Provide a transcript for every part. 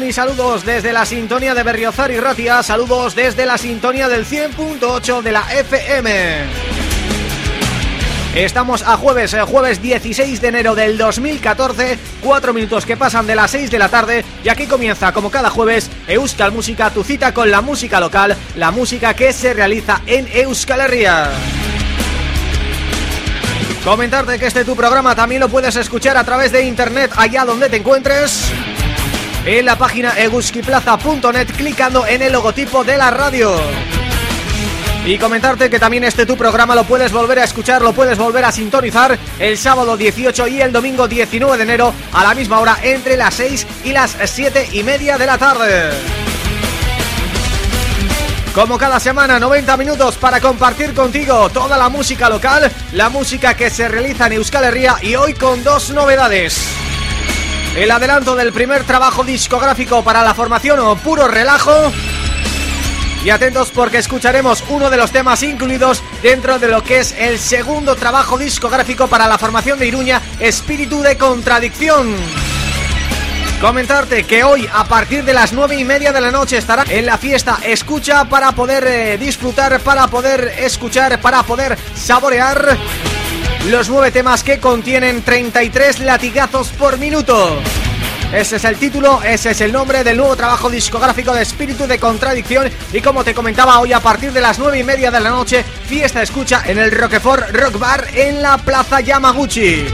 Y saludos desde la sintonía de Berriozar y Ratia, saludos desde la sintonía del 100.8 de la FM. Estamos a jueves, eh, jueves 16 de enero del 2014, cuatro minutos que pasan de las 6 de la tarde y aquí comienza como cada jueves Euskal Música, tu cita con la música local, la música que se realiza en Euskal Herria. Comentarte que este tu programa también lo puedes escuchar a través de internet allá donde te encuentres en la página eguskiplaza.net clicando en el logotipo de la radio. Y comentarte que también este tu programa lo puedes volver a escuchar, lo puedes volver a sintonizar el sábado 18 y el domingo 19 de enero a la misma hora entre las 6 y las 7 y media de la tarde. Como cada semana, 90 minutos para compartir contigo toda la música local, la música que se realiza en Euskal Herria y hoy con dos novedades. El adelanto del primer trabajo discográfico para la formación o Puro Relajo Y atentos porque escucharemos uno de los temas incluidos dentro de lo que es el segundo trabajo discográfico para la formación de Iruña, Espíritu de Contradicción. Comentarte que hoy a partir de las nueve y media de la noche estará en la fiesta Escucha para poder eh, disfrutar, para poder escuchar, para poder saborear los nueve temas que contienen 33 latigazos por minuto. Ese es el título, ese es el nombre del nuevo trabajo discográfico de Espíritu de Contradicción y como te comentaba hoy a partir de las nueve y media de la noche, fiesta escucha en el Roquefort Rock Bar en la Plaza Yamaguchi.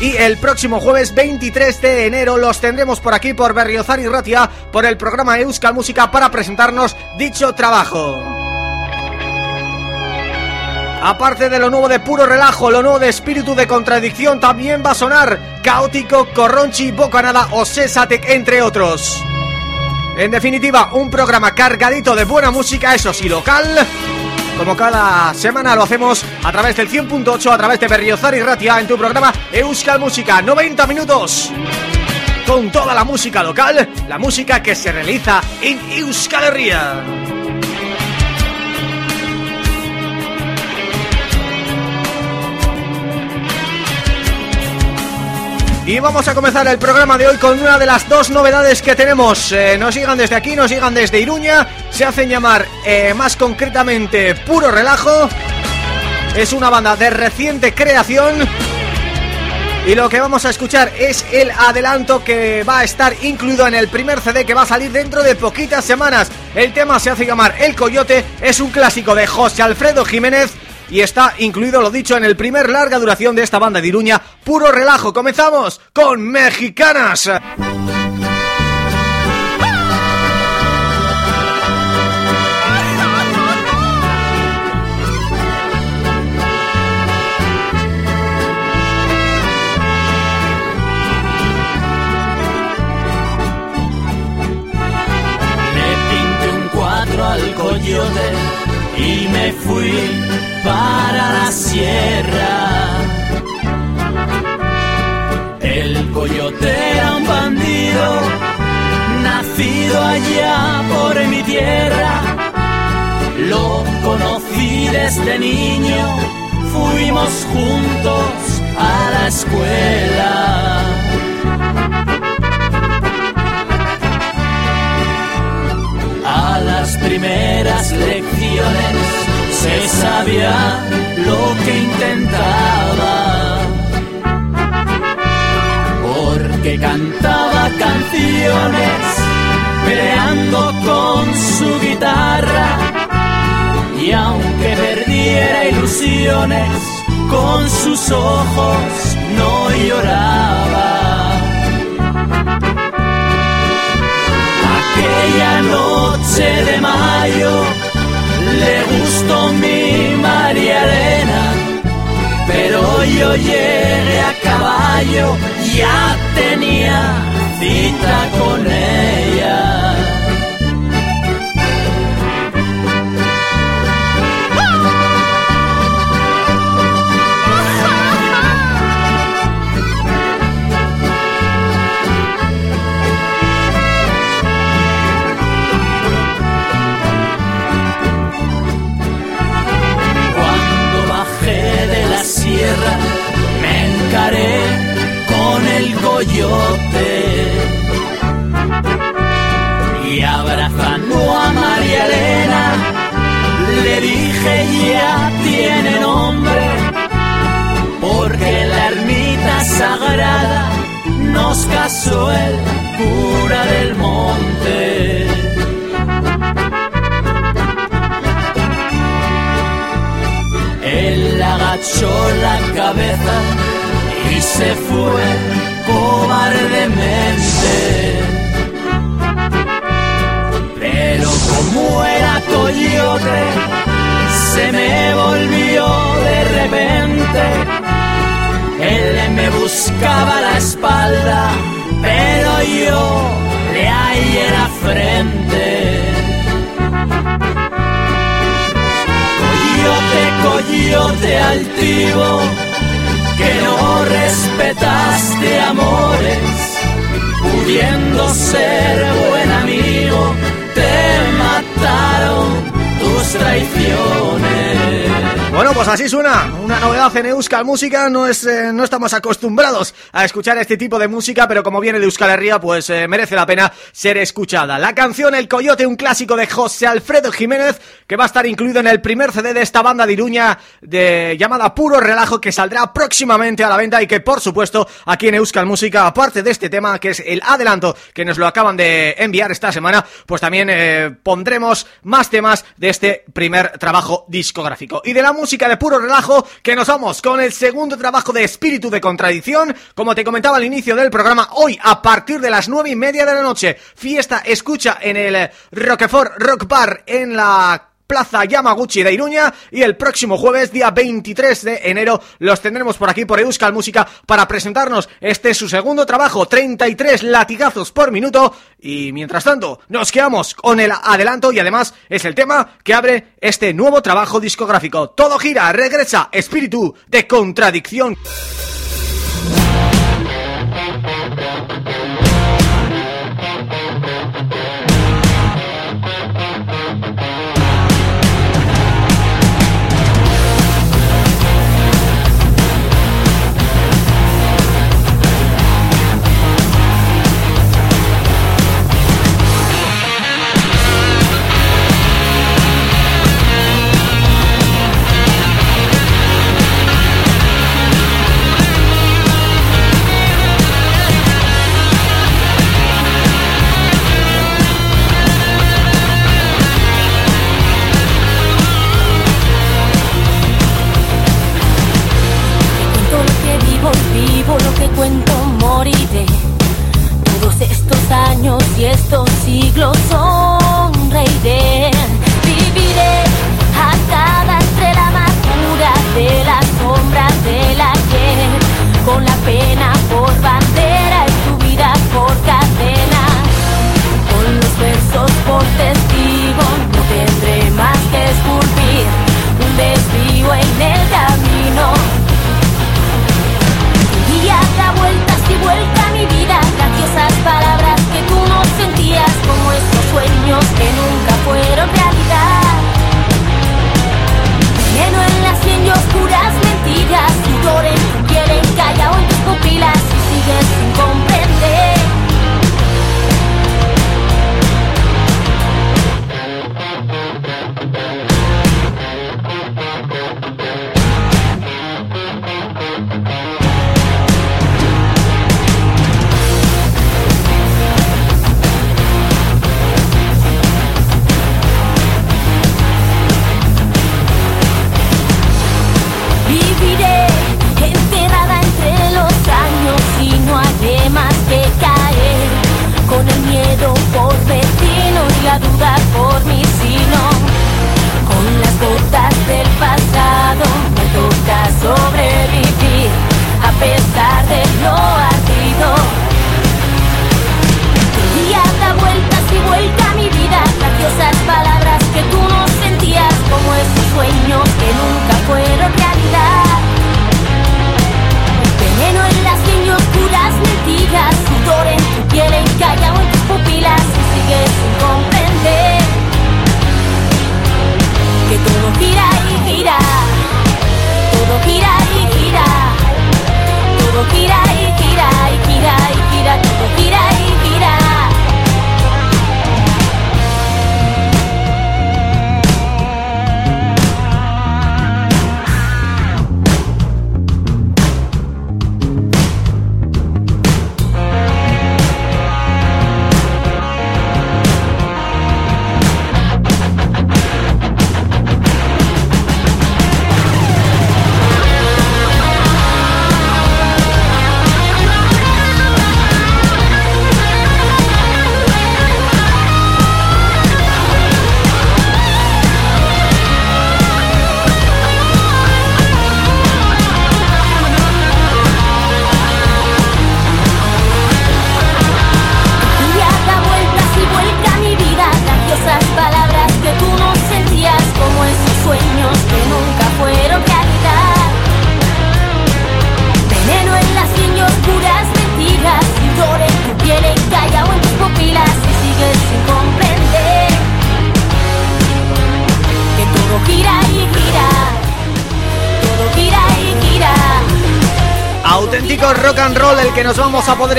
Y el próximo jueves 23 de enero los tendremos por aquí por Berriozar y Ratia por el programa Euskal Música para presentarnos dicho trabajo. Aparte de lo nuevo de puro relajo, lo nuevo de espíritu de contradicción también va a sonar Caótico, Corronchi, Bocanada o Sesatec, entre otros. En definitiva, un programa cargadito de buena música, eso sí, local como cada semana lo hacemos a través del 100.8, a través de Berriozar y Ratia en tu programa Euskal Música, 90 minutos con toda la música local, la música que se realiza en Euskal Herria. Y vamos a comenzar el programa de hoy con una de las dos novedades que tenemos. Eh, Nos sigan desde aquí, nos sigan desde Iruña. Se hacen llamar eh, más concretamente Puro Relajo. Es una banda de reciente creación. Y lo que vamos a escuchar es el adelanto que va a estar incluido en el primer CD que va a salir dentro de poquitas semanas. El tema se hace llamar El Coyote, es un clásico de José Alfredo Jiménez y está incluido lo dicho en el primer larga duración de esta banda de Iruña, puro relajo. Comenzamos con Mexicanas. Al coyote y me fui para la sierra. El coyote era un bandido, nacido allá por mi tierra. Lo conocí desde niño, fuimos juntos a la escuela. Primeras lecciones se sabía lo que intentaba. Porque cantaba canciones peleando con su guitarra. Y aunque perdiera ilusiones, con sus ojos no lloraba. Aquella noche de mayo le gustó mi María Elena, pero yo llegué a caballo, ya tenía cita con ella. Euskal Música, no es eh, no estamos acostumbrados a escuchar este tipo de música, pero como viene de Euskal Herria, pues eh, merece la pena ser escuchada. La canción El Coyote, un clásico de José Alfredo Jiménez, que va a estar incluido en el primer CD de esta banda de Iruña, de llamada Puro Relajo, que saldrá próximamente a la venta y que, por supuesto, aquí en Euskal Música, aparte de este tema, que es el adelanto que nos lo acaban de enviar esta semana, pues también eh, pondremos más temas de este primer trabajo discográfico. Y de la música de puro relajo que nos vamos con el segundo trabajo de Espíritu de Contradicción. Como te comentaba al inicio del programa, hoy a partir de las nueve y media de la noche, fiesta escucha en el Roquefort Rock Bar en la Plaza Yamaguchi de Iruña y el próximo jueves, día 23 de enero, los tendremos por aquí por Euskal Música para presentarnos este su segundo trabajo, 33 latigazos por minuto y mientras tanto nos quedamos con el adelanto y además es el tema que abre este nuevo trabajo discográfico. Todo gira, regresa, espíritu de contradicción.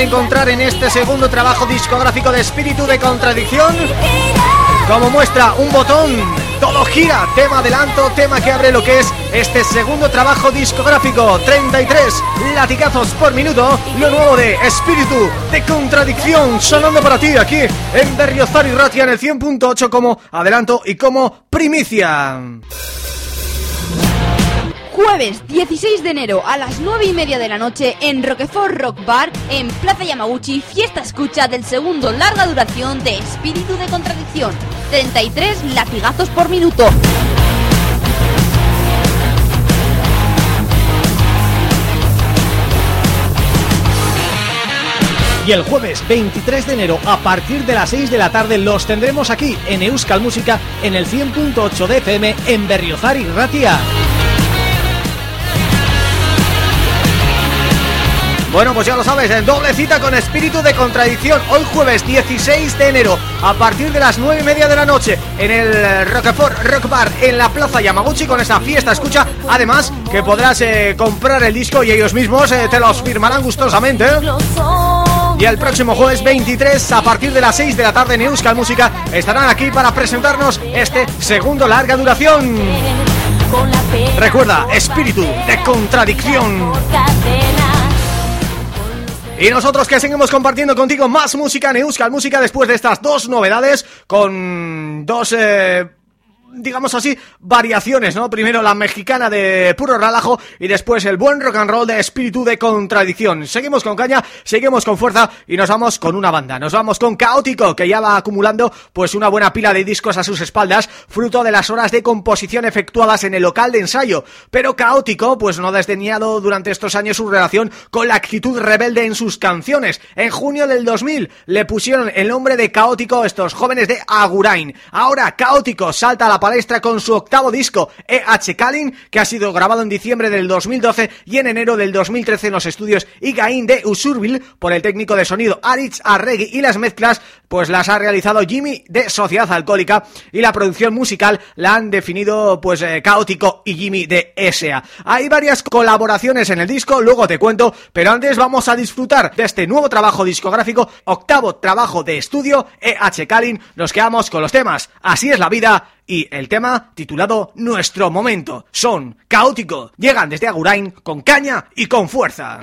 Encontrar en este segundo trabajo discográfico de Espíritu de Contradicción. Como muestra un botón, todo gira, tema adelanto, tema que abre lo que es este segundo trabajo discográfico. 33 latigazos por minuto, lo nuevo de Espíritu de Contradicción sonando para ti aquí en Berriozar y Ratia en el 100.8 como adelanto y como primicia Jueves 16 de enero a las 9 y media de la noche en Roquefort Rock Bar en Plaza Yamaguchi, fiesta escucha del segundo larga duración de Espíritu de Contradicción. 33 latigazos por minuto. Y el jueves 23 de enero a partir de las 6 de la tarde los tendremos aquí en Euskal Música en el 100.8 de FM en Berriozar y Ratia. Bueno, pues ya lo sabes, en doble cita con espíritu de contradicción Hoy jueves 16 de enero A partir de las 9 y media de la noche En el Roquefort Rock Bar En la Plaza Yamaguchi con esta fiesta Escucha, además, que podrás eh, comprar el disco Y ellos mismos eh, te los firmarán gustosamente y el próximo jueves 23 a partir de las 6 de la tarde en Euskal Música estarán aquí para presentarnos este segundo larga duración. Recuerda, espíritu de contradicción. Y nosotros que seguimos compartiendo contigo más música en Música después de estas dos novedades con dos... Eh, digamos así, variaciones, ¿no? Primero la mexicana de puro relajo y después el buen rock and roll de espíritu de contradicción. Seguimos con caña, seguimos con fuerza y nos vamos con una banda. Nos vamos con Caótico, que ya va acumulando pues una buena pila de discos a sus espaldas, fruto de las horas de composición efectuadas en el local de ensayo. Pero Caótico, pues no ha desdeñado durante estos años su relación con la actitud rebelde en sus canciones. En junio del 2000 le pusieron el nombre de Caótico estos jóvenes de Agurain. Ahora Caótico salta a la palestra con su octavo disco, E.H. Kalin, que ha sido grabado en diciembre del 2012 y en enero del 2013 en los estudios Igain de Usurbil por el técnico de sonido Aritz Arregui y las mezclas pues las ha realizado Jimmy de Sociedad Alcohólica y la producción musical la han definido pues eh, Caótico y Jimmy de S.A. Hay varias colaboraciones en el disco, luego te cuento, pero antes vamos a disfrutar de este nuevo trabajo discográfico, octavo trabajo de estudio, E.H. Kalin, nos quedamos con los temas Así es la vida y el tema titulado Nuestro Momento. Son caótico, llegan desde Agurain con caña y con fuerza.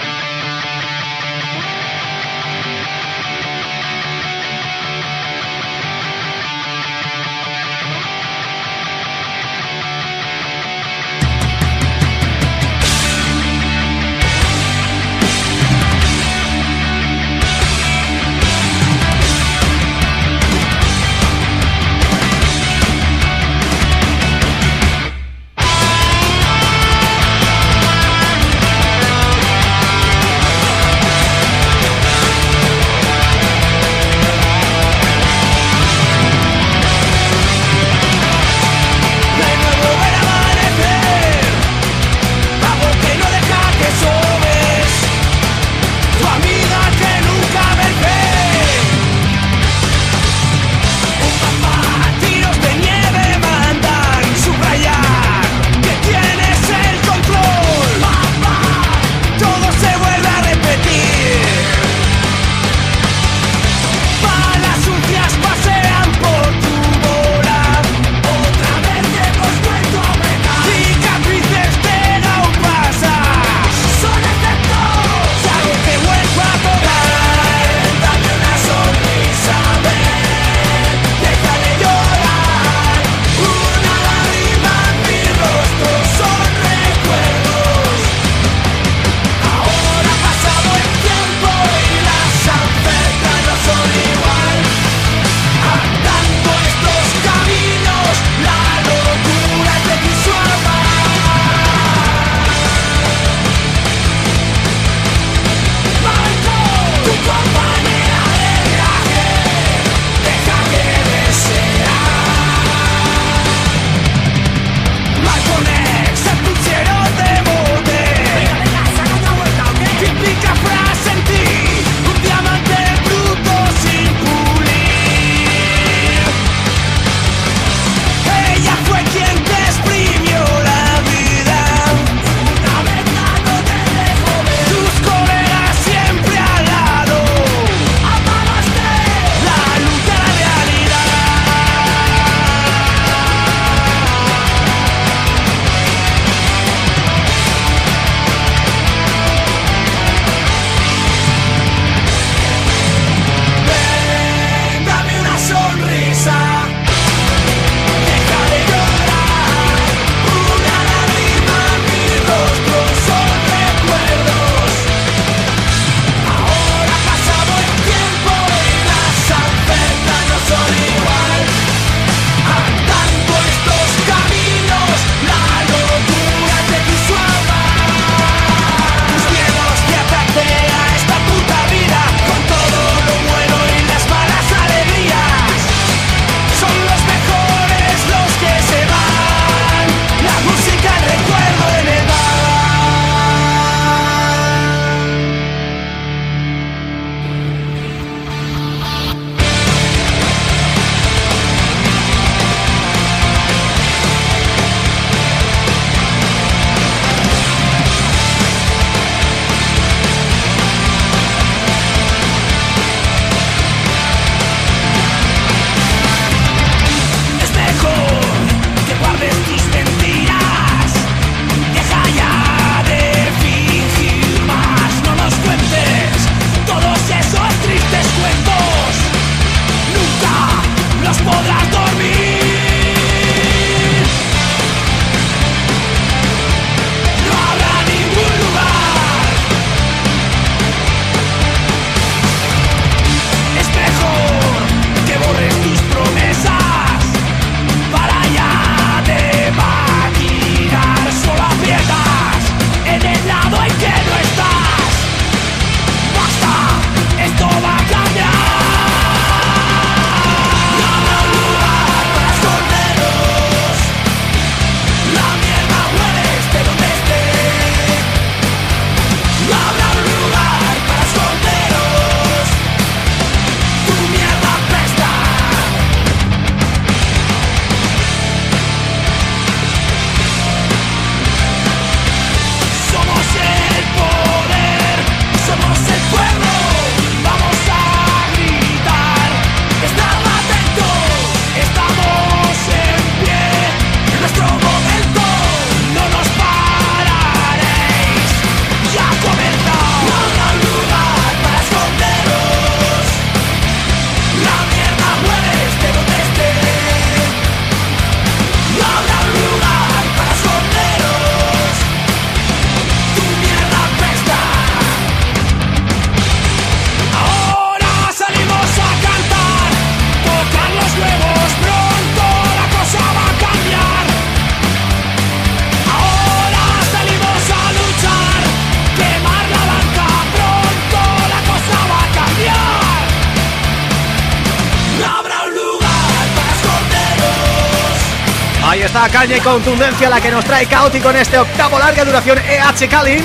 Caña y contundencia la que nos trae Caótico en este octavo larga duración EH Kalin.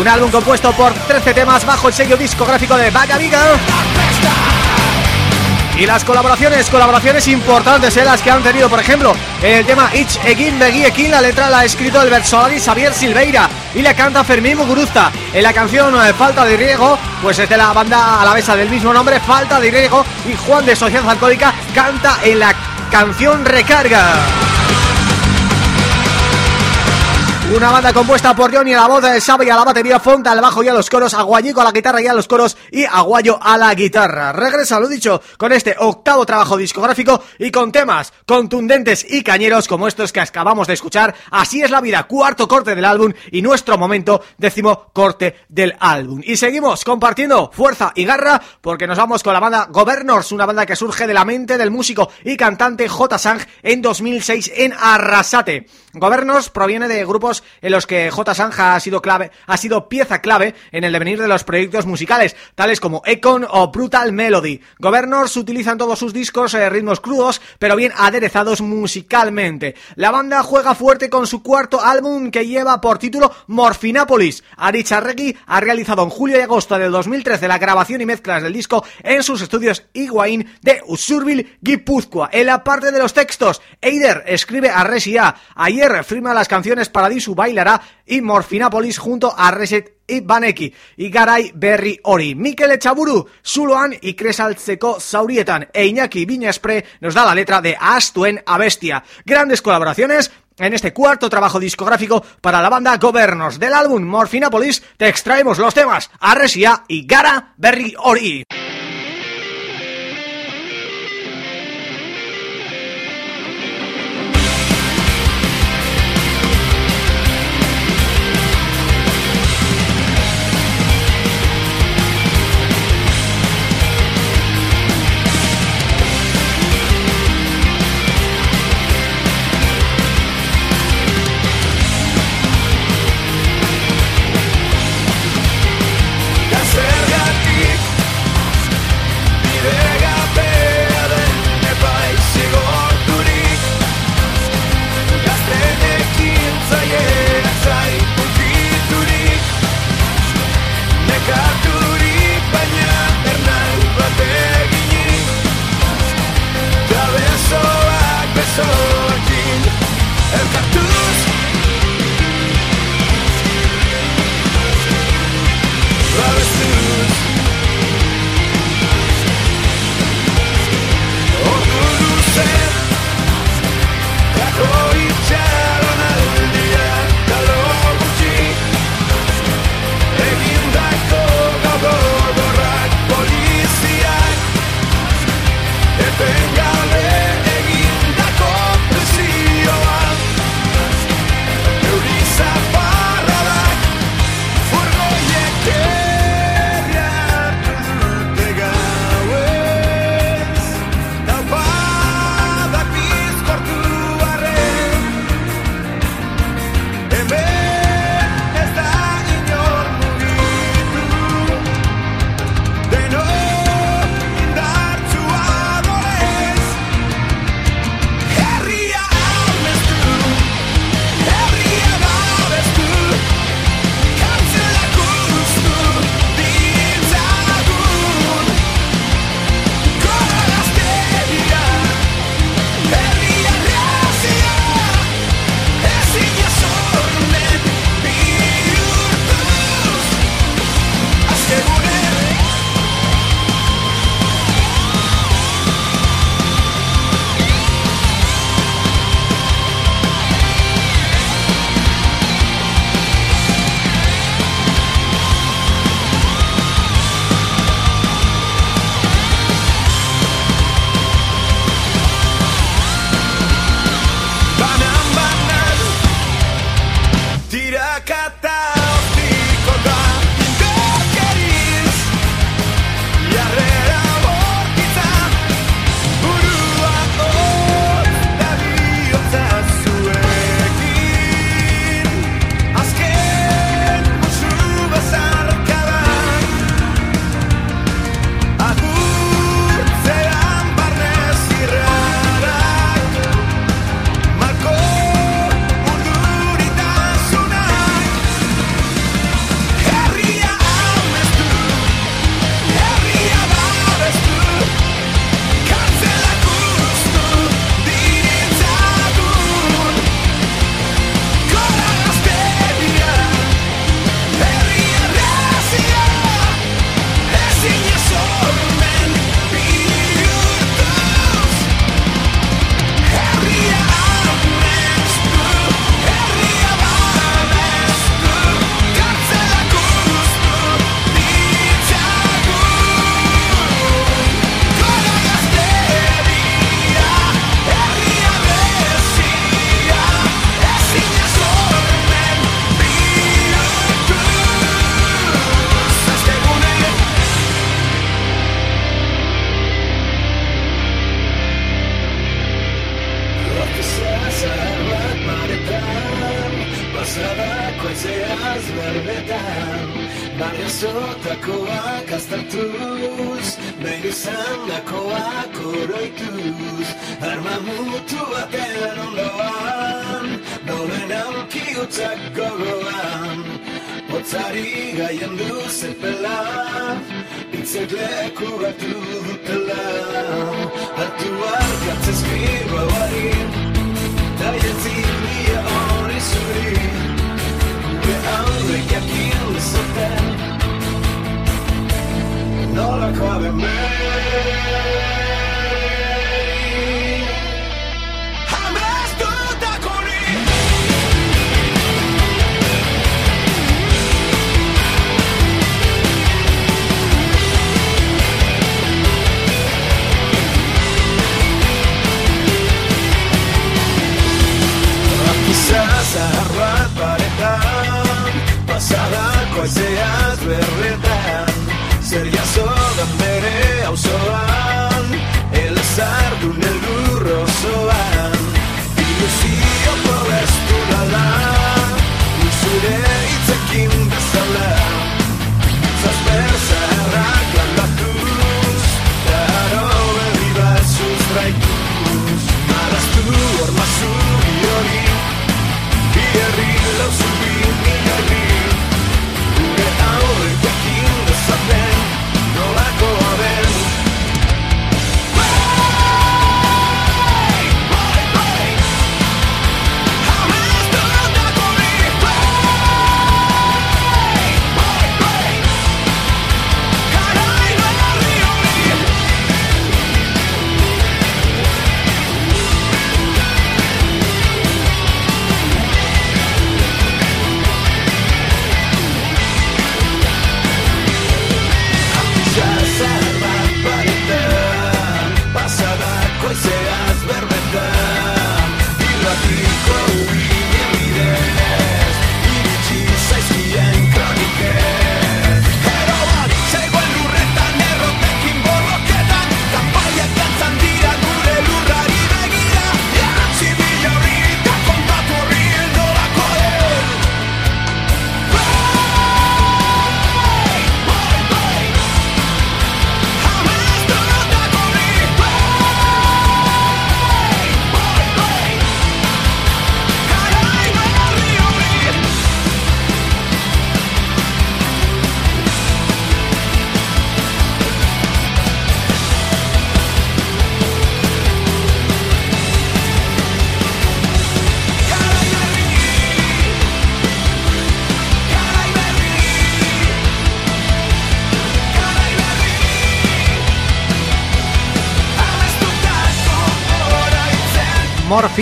Un álbum compuesto por 13 temas bajo el sello discográfico de Vaga y las colaboraciones, colaboraciones importantes ¿eh? las que han tenido, por ejemplo, el tema Ich Egin Begui Ekin, la letra la ha escrito el versolari Xavier Silveira y la canta Fermín Muguruza. En la canción eh, Falta de Riego, pues es de la banda alavesa del mismo nombre, Falta de Riego, y Juan de Sociedad Alcohólica canta en la canción Recarga. Una banda compuesta por Johnny a la voz, Xavi a la batería, Fonta al bajo y a los coros, Aguayico a la guitarra y a los coros y Aguayo a la guitarra. Regresa, lo dicho, con este octavo trabajo discográfico y con temas contundentes y cañeros como estos que acabamos de escuchar. Así es la vida, cuarto corte del álbum y nuestro momento décimo corte del álbum. Y seguimos compartiendo fuerza y garra porque nos vamos con la banda Governors, una banda que surge de la mente del músico y cantante J. Sang en 2006 en Arrasate. Governors proviene de grupos en los que J. Sanja ha sido clave, ha sido pieza clave en el devenir de los proyectos musicales, tales como Econ o Brutal Melody. Governors utilizan todos sus discos eh, ritmos crudos, pero bien aderezados musicalmente. La banda juega fuerte con su cuarto álbum que lleva por título Morfinápolis. Aricharregui ha realizado en julio y agosto del 2013 la grabación y mezclas del disco en sus estudios Iguain de Usurbil, Guipúzcoa. En la parte de los textos, Eider escribe a Resia. Ayer firma las canciones Bailará y Morfinápolis junto a Reset y Baneki y Garay Berri Ori. Mikel Echaburu, Zuloan y Kresaltzeko Saurietan e Iñaki Viñaspre nos da la letra de Astuen a Bestia. Grandes colaboraciones en este cuarto trabajo discográfico para la banda Gobernos del álbum Morfinápolis te extraemos los temas Arresia y Gara Berri Ori.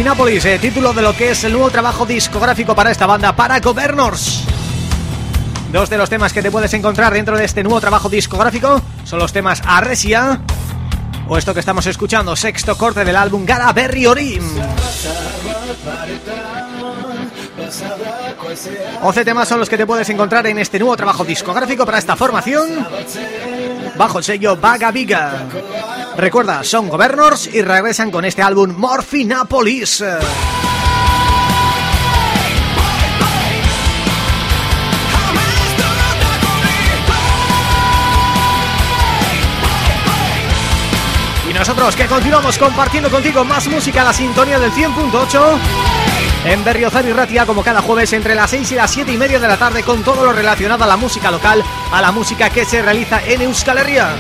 Morfinápolis, eh, título de lo que es el nuevo trabajo discográfico para esta banda, para Governors. Dos de los temas que te puedes encontrar dentro de este nuevo trabajo discográfico son los temas Arresia o esto que estamos escuchando, sexto corte del álbum Gara Berry Orim. 11 temas son los que te puedes encontrar en este nuevo trabajo discográfico para esta formación bajo el sello Vaga Viga. Recuerda, son Governors y regresan con este álbum Morphinapolis. Y nosotros que continuamos compartiendo contigo más música a la sintonía del 100.8 en Berriozar y Ratia como cada jueves entre las 6 y las 7 y media de la tarde con todo lo relacionado a la música local, a la música que se realiza en Euskal Herria.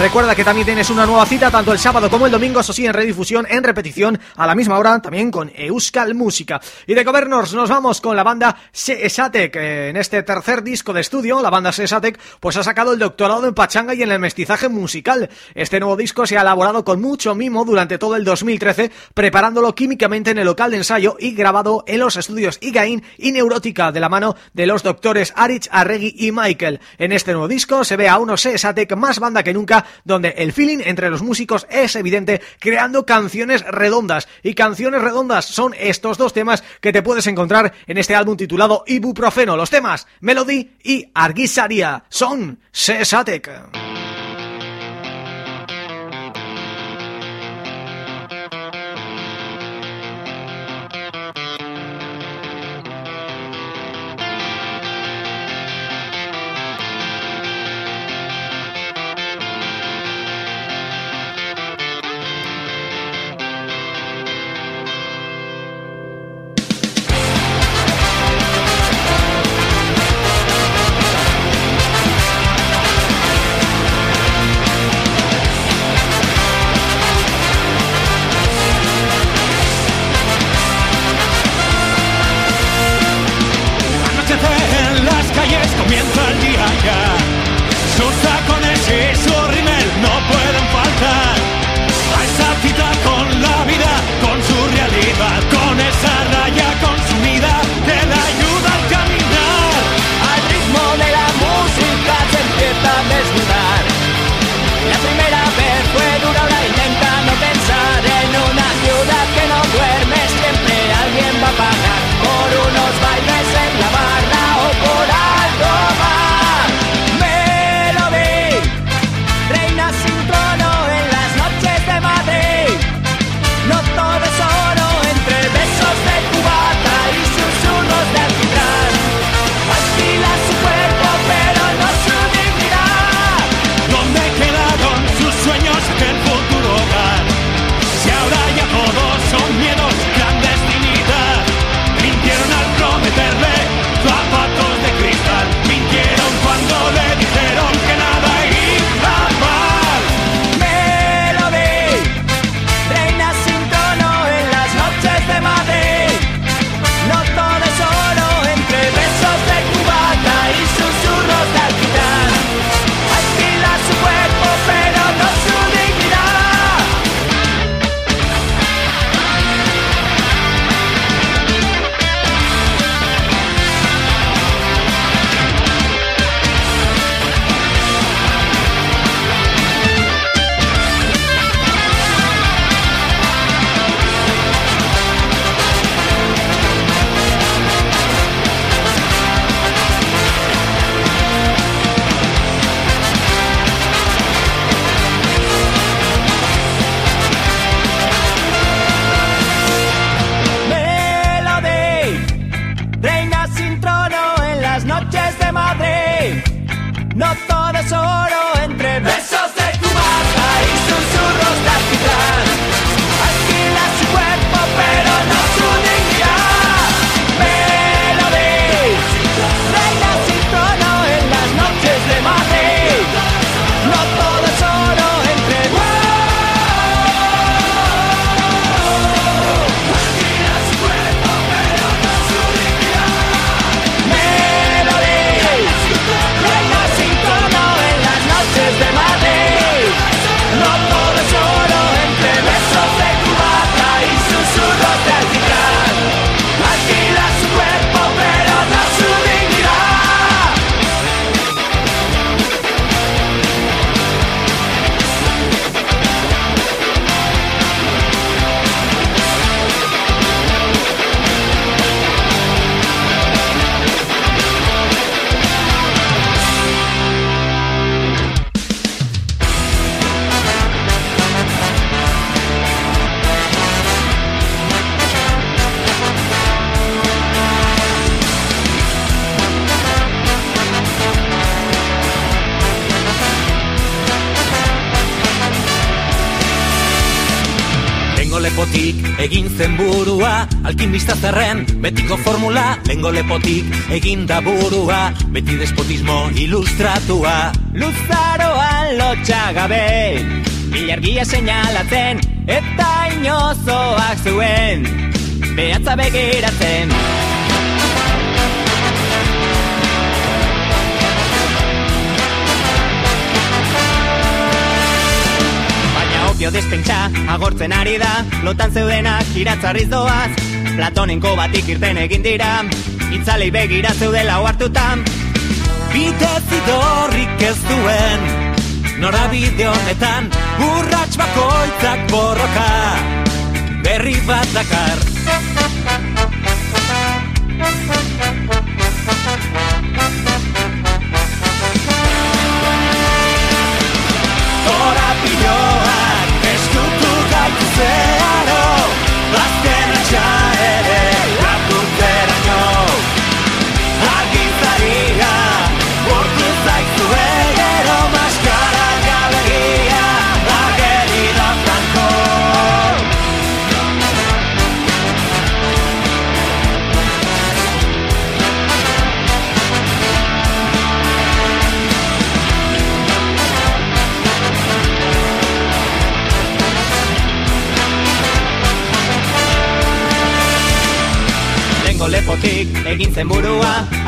Recuerda que también tienes una nueva cita tanto el sábado como el domingo, eso sí, en redifusión, en repetición, a la misma hora, también con Euskal Música. Y de Governors nos vamos con la banda Sesatek. En este tercer disco de estudio, la banda Sesatek, pues ha sacado el doctorado en pachanga y en el mestizaje musical. Este nuevo disco se ha elaborado con mucho mimo durante todo el 2013, preparándolo químicamente en el local de ensayo y grabado en los estudios Igain y Neurótica, de la mano de los doctores Arich, Arregui y Michael. En este nuevo disco se ve a unos más banda que nunca, donde el feeling entre los músicos es evidente, creando canciones redondas. Y canciones redondas son estos dos temas que te puedes encontrar en este álbum titulado Ibuprofeno. Los temas Melody y Arguisaria son Sesatek. Burua Alkimista zerren betiko formula Lengo lepotik egin da burua Beti despotismo ilustratua. Luzaroan lotxagabe Ilargia seinalatzen Eta inozoak zuen Behatza begiratzen. Baina opio despentsa agortzen ari da Lotan zeudenak iratzarriz doaz Platonenko batik irten egin dira Itzalei begira zeudela hartutan Bitez idorrik ez duen Norabide honetan Urrats bakoitzak borroka Berri bat dakar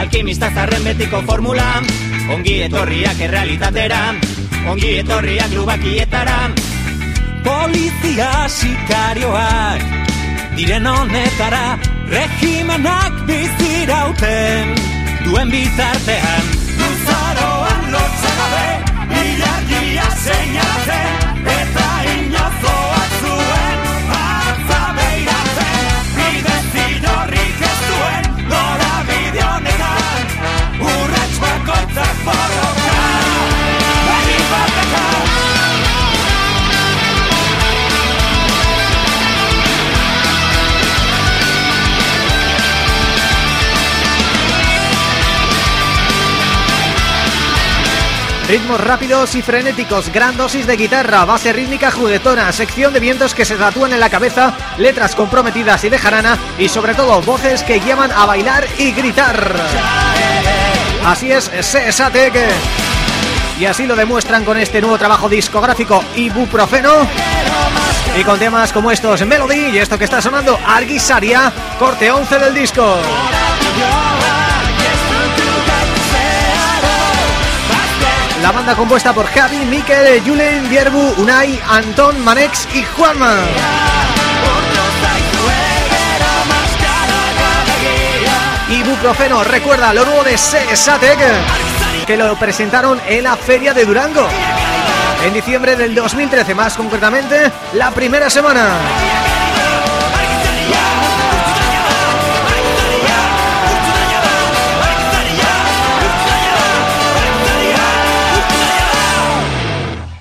Alkimista zarren betiko formula. Ongi etorriak errealitatera. Ongi etorriak lubakietara. Polizia sikarioak Diren honetara. Regimenak bizirauten Duen bitartean. Luzaroan lotzagabe Ilargia seinalatzen Ritmos rápidos y frenéticos, gran dosis de guitarra, base rítmica juguetona, sección de vientos que se tatúan en la cabeza, letras comprometidas y de jarana y sobre todo voces que llaman a bailar y gritar. Así es, Sesatec. Y así lo demuestran con este nuevo trabajo discográfico Ibuprofeno y con temas como estos Melody y esto que está sonando Arguisaria, corte 11 del disco. La banda compuesta por Javi, Mikel, Julen, Vierbu, Unai, Antón, Manex y Juanma. Ibuprofeno, recuerda lo nuevo de Sesatec que lo presentaron en la Feria de Durango en diciembre del 2013, más concretamente la primera semana.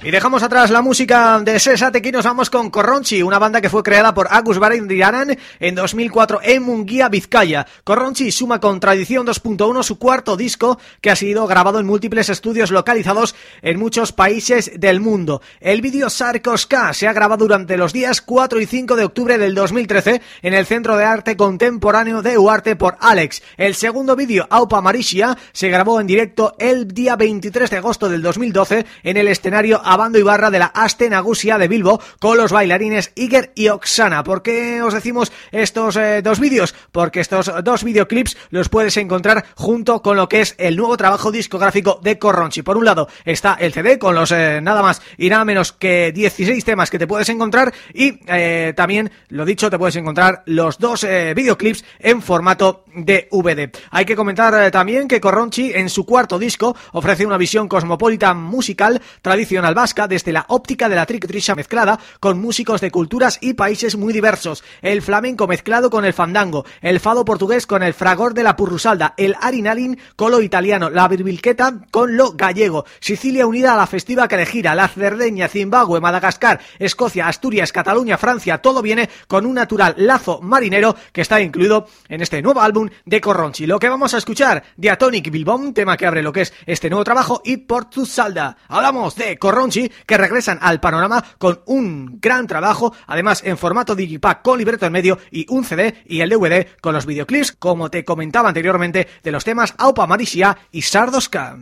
Y dejamos atrás la música de Sesatec y nos vamos con Corronchi, una banda que fue creada por Agus Barendiranan en 2004 en Munguía, Vizcaya. Corronchi suma con Tradición 2.1 su cuarto disco que ha sido grabado en múltiples estudios localizados en muchos países del mundo. El vídeo Sarcos K se ha grabado durante los días 4 y 5 de octubre del 2013 en el Centro de Arte Contemporáneo de Uarte por Alex. El segundo vídeo, Aupa Marisia, se grabó en directo el día 23 de agosto del 2012 en el escenario Abando Ibarra de la Aste Nagusia de Bilbo con los bailarines Iger y Oksana. ¿Por qué os decimos estos eh, dos vídeos? Porque estos dos videoclips los puedes encontrar junto con lo que es el nuevo trabajo discográfico de Corronchi. Por un lado está el CD con los eh, nada más y nada menos que 16 temas que te puedes encontrar y eh, también, lo dicho, te puedes encontrar los dos videoclips en formato DVD. Hay que comentar eh, también que Corronchi en su cuarto disco ofrece una visión cosmopolita musical tradicional vasca desde la óptica de la trick-trisha mezclada con músicos de culturas y países muy diversos. El flamenco mezclado con el fandango, el fado portugués con el fragor de la purrusalda, el arinalin con lo italiano, la birbilqueta con lo gallego, Sicilia unida a la festiva que le gira, la Cerdeña, Zimbabue, Madagascar, Escocia, Asturias, Cataluña, Francia, todo viene con un natural lazo marinero que está incluido en este nuevo álbum de Corronchi. Lo que vamos a escuchar de Atonic Bilbao, tema que abre lo que es este nuevo trabajo, y por tu salda. Hablamos de Corronchi, que regresan al panorama con un gran trabajo, además en formato digipack con libreto en medio y un CD y el DVD con los videoclips, como te comentaba anteriormente, de los temas Aupa Marisia y Sardoska.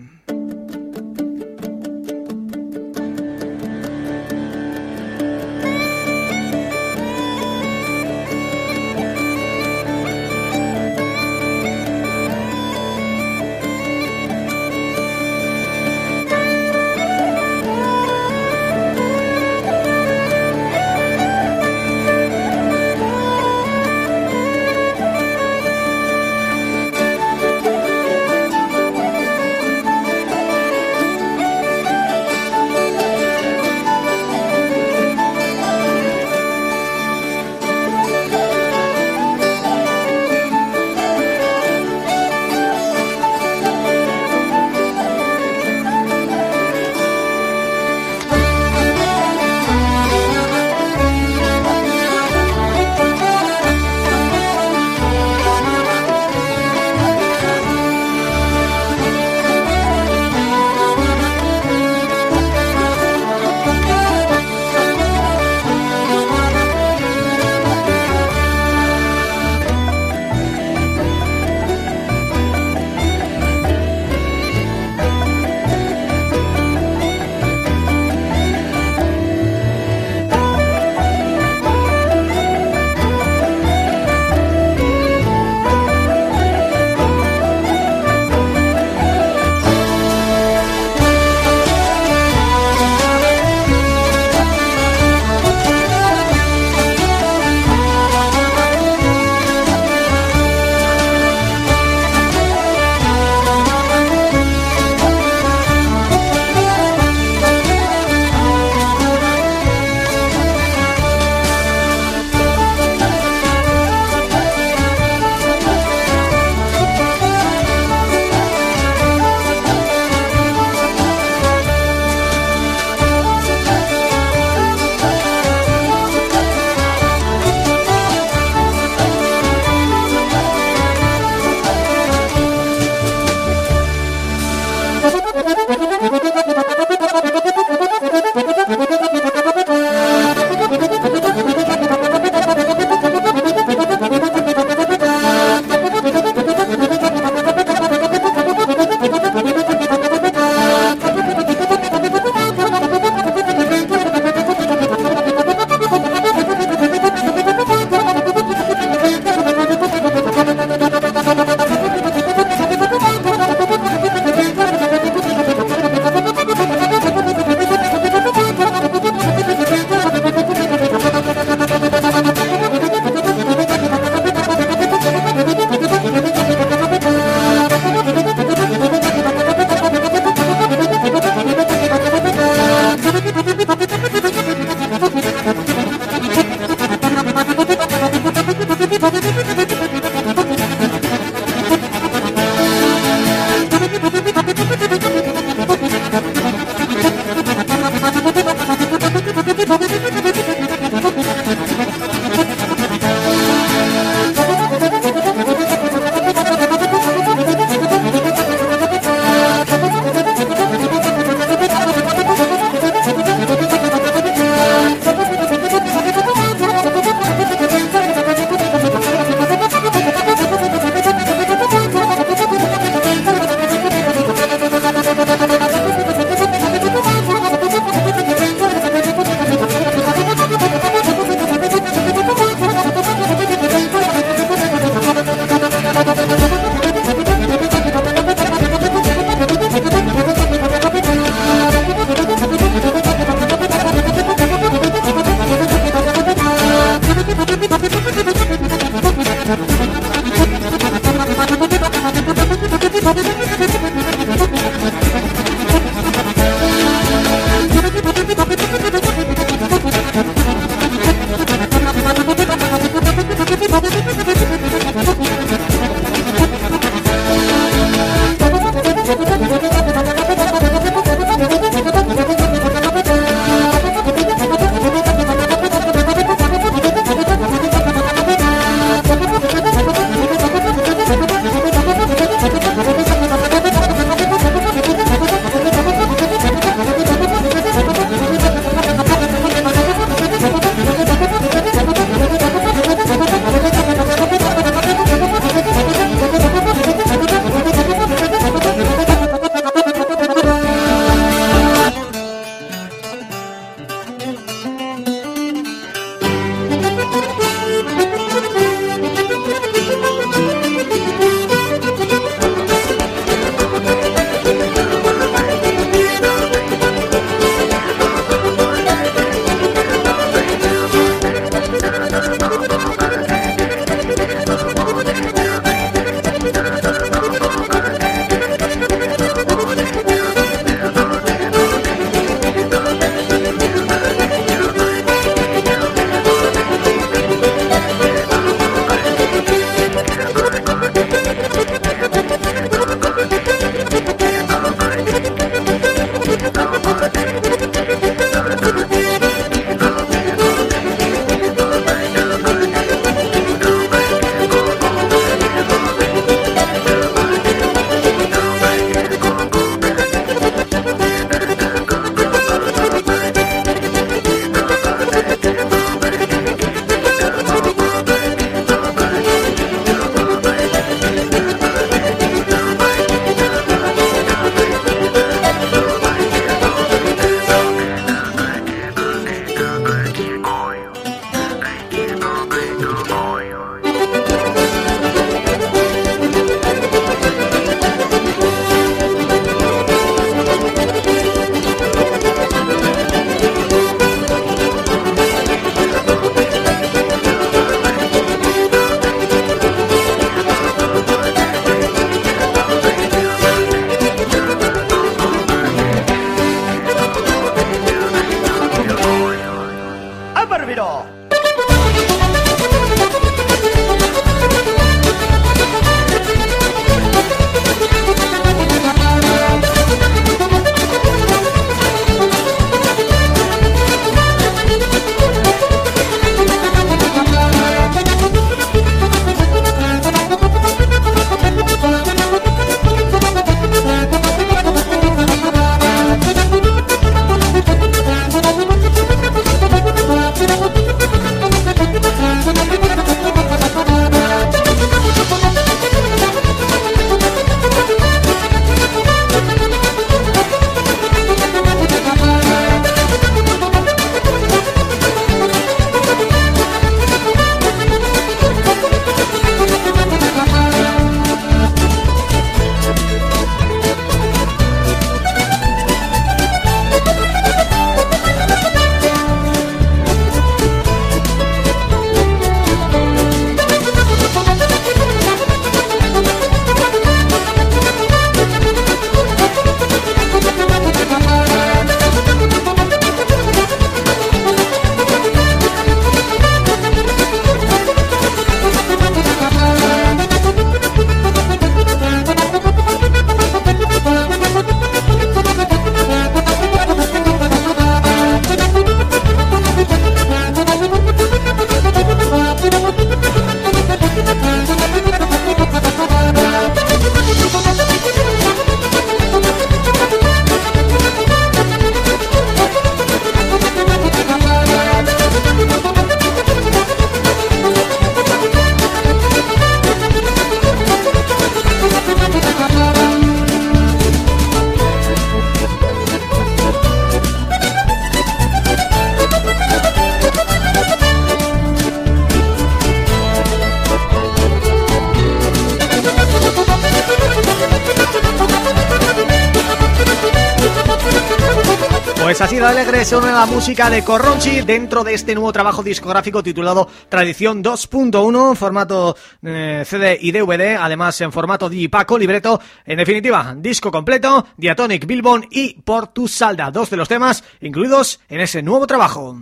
Suena la música de Corronchi dentro de este nuevo trabajo discográfico titulado Tradición 2.1, formato eh, CD y DVD, además en formato digipaco, libreto, en definitiva, disco completo, Diatonic, Bilbon y Por tu Salda, dos de los temas incluidos en ese nuevo trabajo.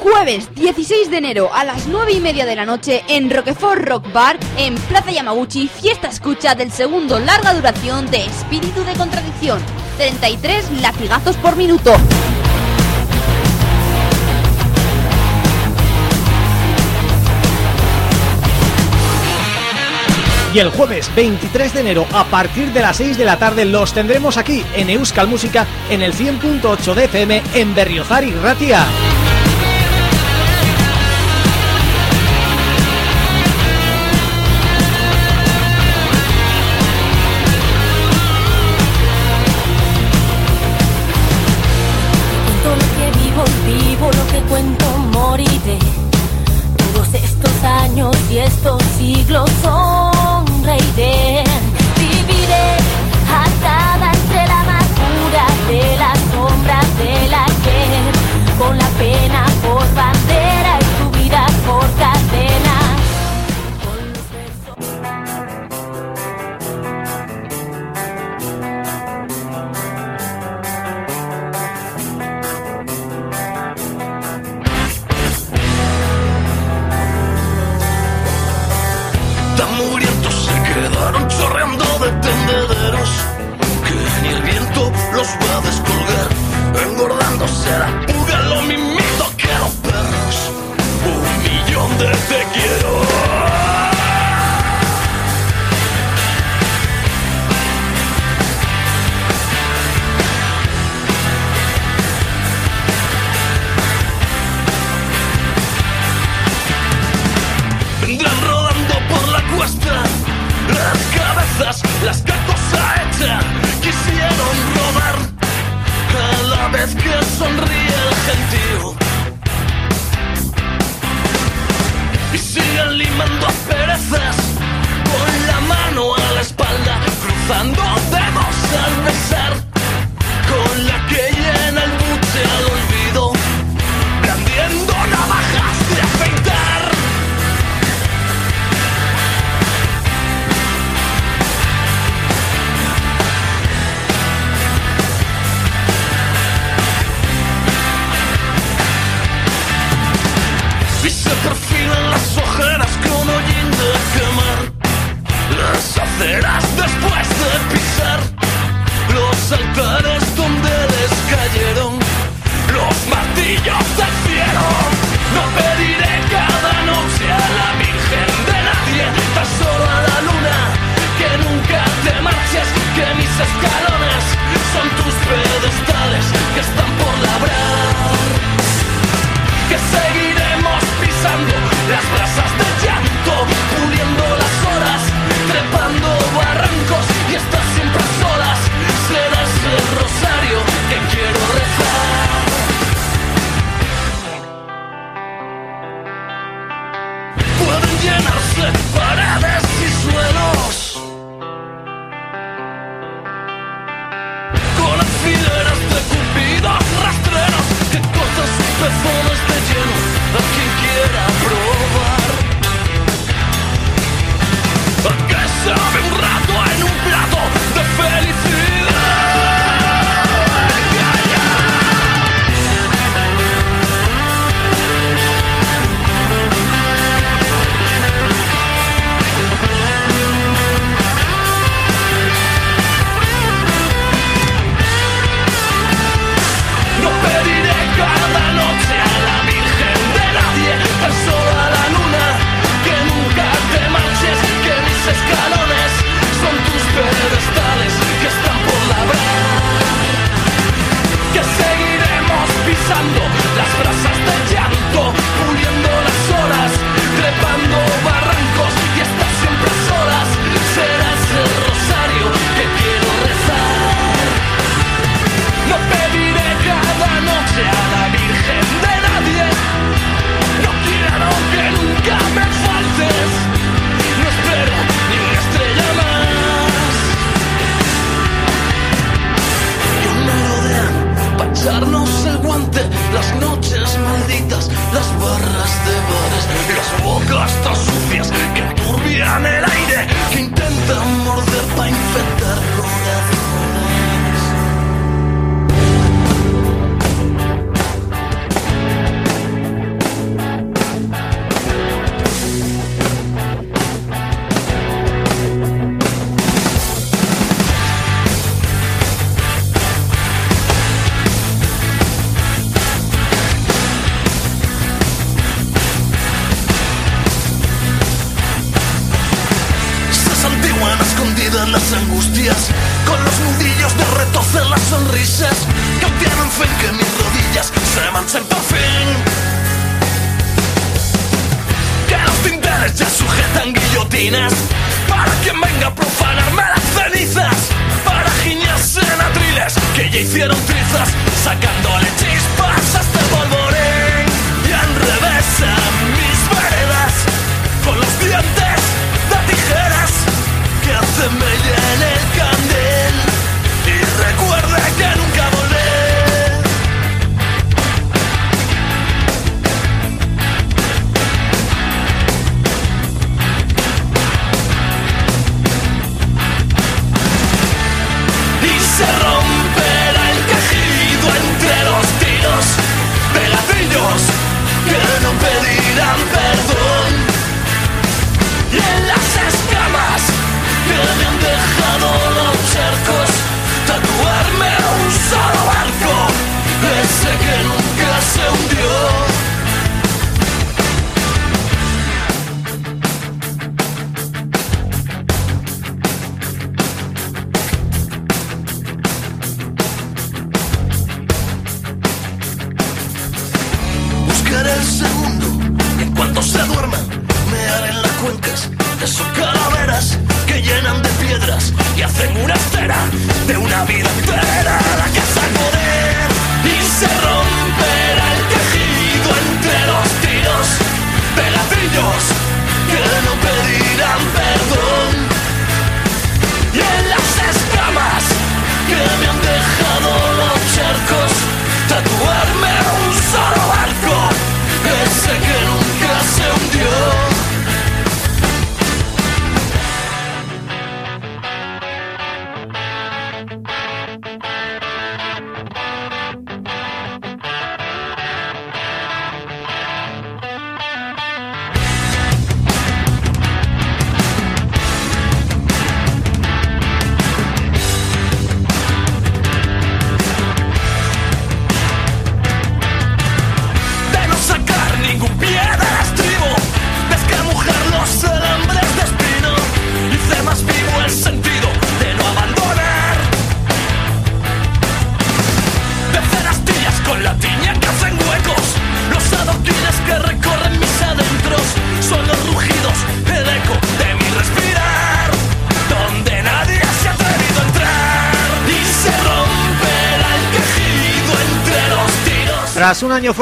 Jueves 16 de enero a las 9 y media de la noche en Roquefort Rock Bar en Plaza Yamaguchi, fiesta escucha del segundo larga duración de Espíritu de Contradicción. 33 latigazos por minuto. Y el jueves 23 de enero a partir de las 6 de la tarde los tendremos aquí en Euskal Música en el 100.8 de FM en Berriozar y Ratia.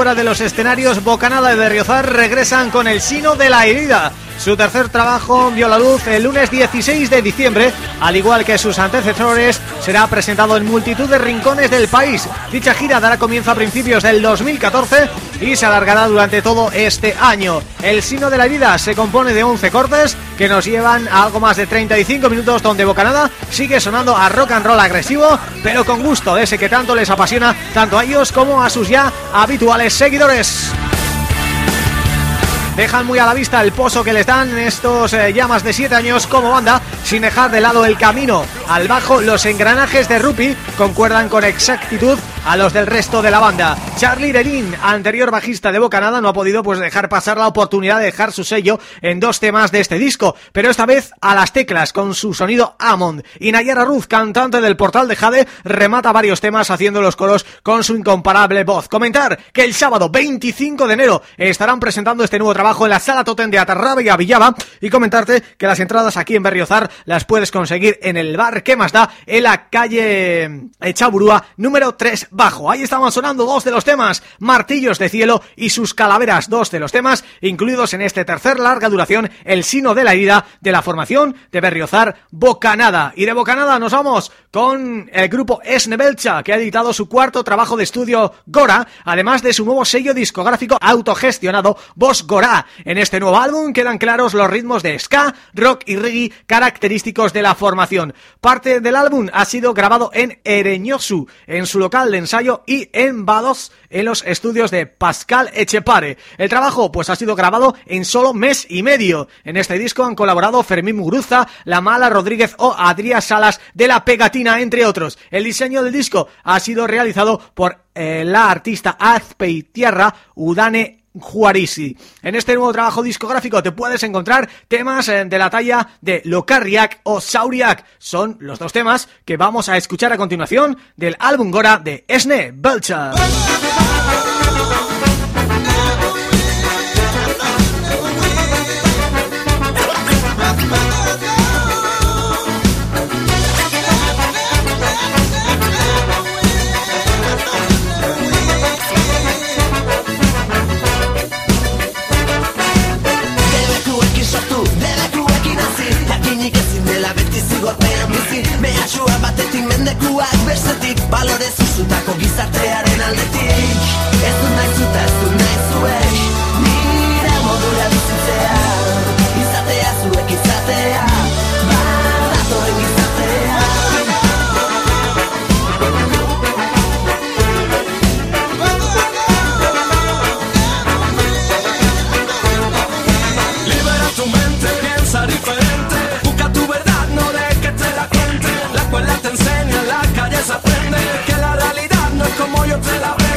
Fuera de los escenarios, Bocanada y Berriozar regresan con El Sino de la Herida. Su tercer trabajo vio la luz el lunes 16 de diciembre, al igual que sus antecesores, será presentado en multitud de rincones del país. Dicha gira dará comienzo a principios del 2014 y se alargará durante todo este año. El Sino de la Herida se compone de 11 cortes que nos llevan a algo más de 35 minutos donde Bocanada sigue sonando a rock and roll agresivo, pero con gusto, ese que tanto les apasiona tanto a ellos como a sus ya habituales seguidores. Dejan muy a la vista el pozo que les dan estos eh, ya más de 7 años como banda, sin dejar de lado el camino. Al bajo, los engranajes de Rupi concuerdan con exactitud a los del resto de la banda. Charlie Derin, anterior bajista de Bocanada, no ha podido pues dejar pasar la oportunidad de dejar su sello en dos temas de este disco, pero esta vez a las teclas con su sonido Amond. Y Nayara Ruz, cantante del Portal de Jade, remata varios temas haciendo los coros con su incomparable voz. Comentar que el sábado 25 de enero estarán presentando este nuevo trabajo en la Sala Totem de Atarraba y Avillaba y comentarte que las entradas aquí en Berriozar las puedes conseguir en el bar que más da en la calle Echaburúa número 3 bajo. Ahí estaban sonando dos de los temas, Martillos de Cielo y sus Calaveras, dos de los temas incluidos en este tercer larga duración, El Sino de la Herida de la formación de Berriozar Bocanada. Y de Bocanada nos vamos con el grupo Esnebelcha, que ha editado su cuarto trabajo de estudio Gora, además de su nuevo sello discográfico autogestionado Boss Gora. En este nuevo álbum quedan claros los ritmos de ska, rock y reggae característicos de la formación. Parte del álbum ha sido grabado en Ereñosu, en su local de ensayo y en Bados, en los estudios de Pascal Echepare. El trabajo pues ha sido grabado en solo mes y medio. En este disco han colaborado Fermín Muguruza, La Mala Rodríguez o Adrián Salas de La Pegatina, entre otros. El diseño del disco ha sido realizado por eh, la artista Azpeitiarra Udane Juarisi. En este nuevo trabajo discográfico te puedes encontrar temas eh, de la talla de Locarriac o Sauriac. Son los dos temas que vamos a escuchar a continuación del álbum Gora de Esne Belcher. Lekuak bestetik balore zuzutako gizartearen aldetik. Ez du nahi zuta, ez du nahi zuek Nire modura bizitzea Izatea zuek izatea aprende que la realidad no es como yo te la vende.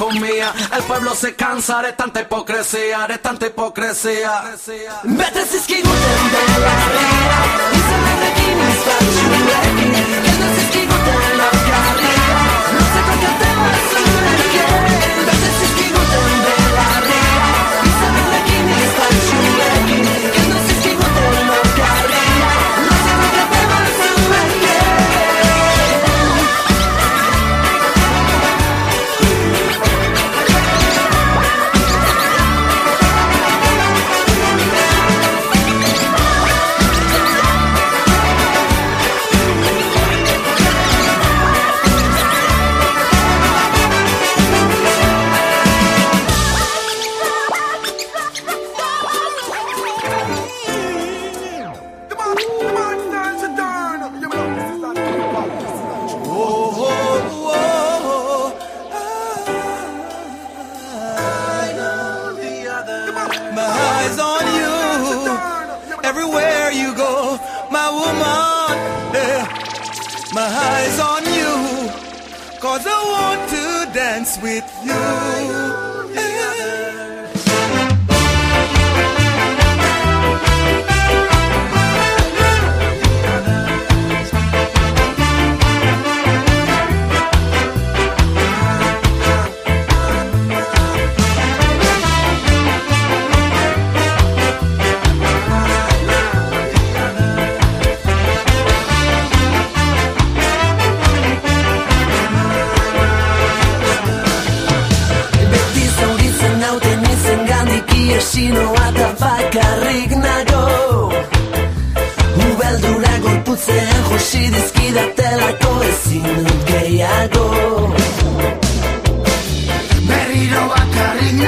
Comida? El pueblo se cansa de tanta hipocresía, de tanta hipocresía. Vete zizkiguten belarria, izan errekin izbatxuekin Gena zizkiguten Gorputzean josi dizkidatelako ezin dut gehiago. Berriro bakarrik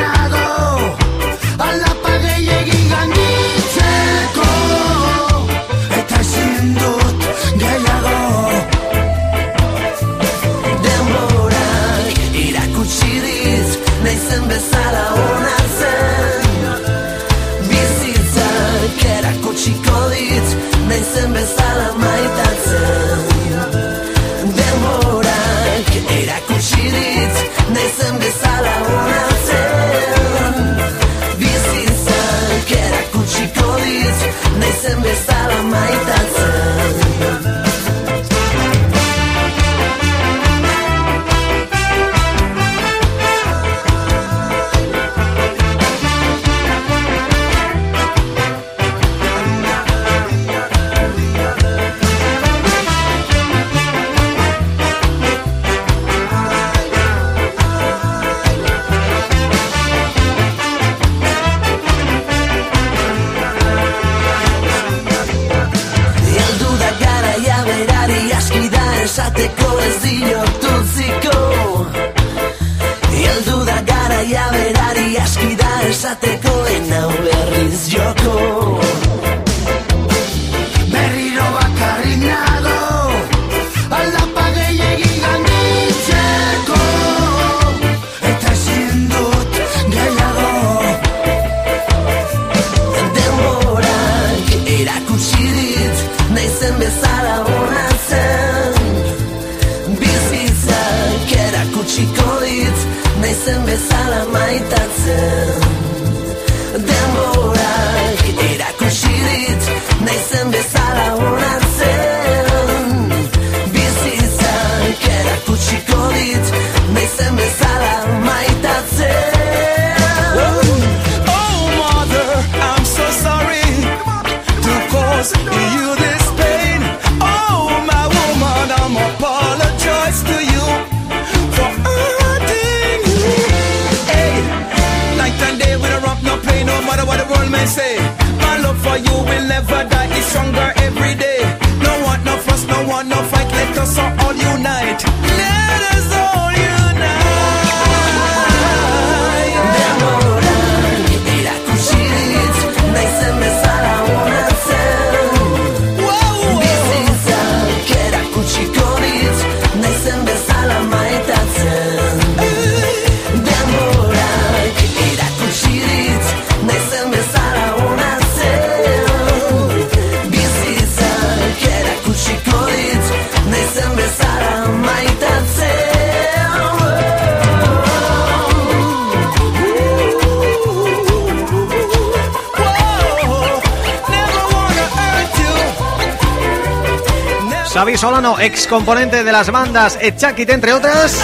Xavi Solano, ex componente de las bandas Echakit, entre otras.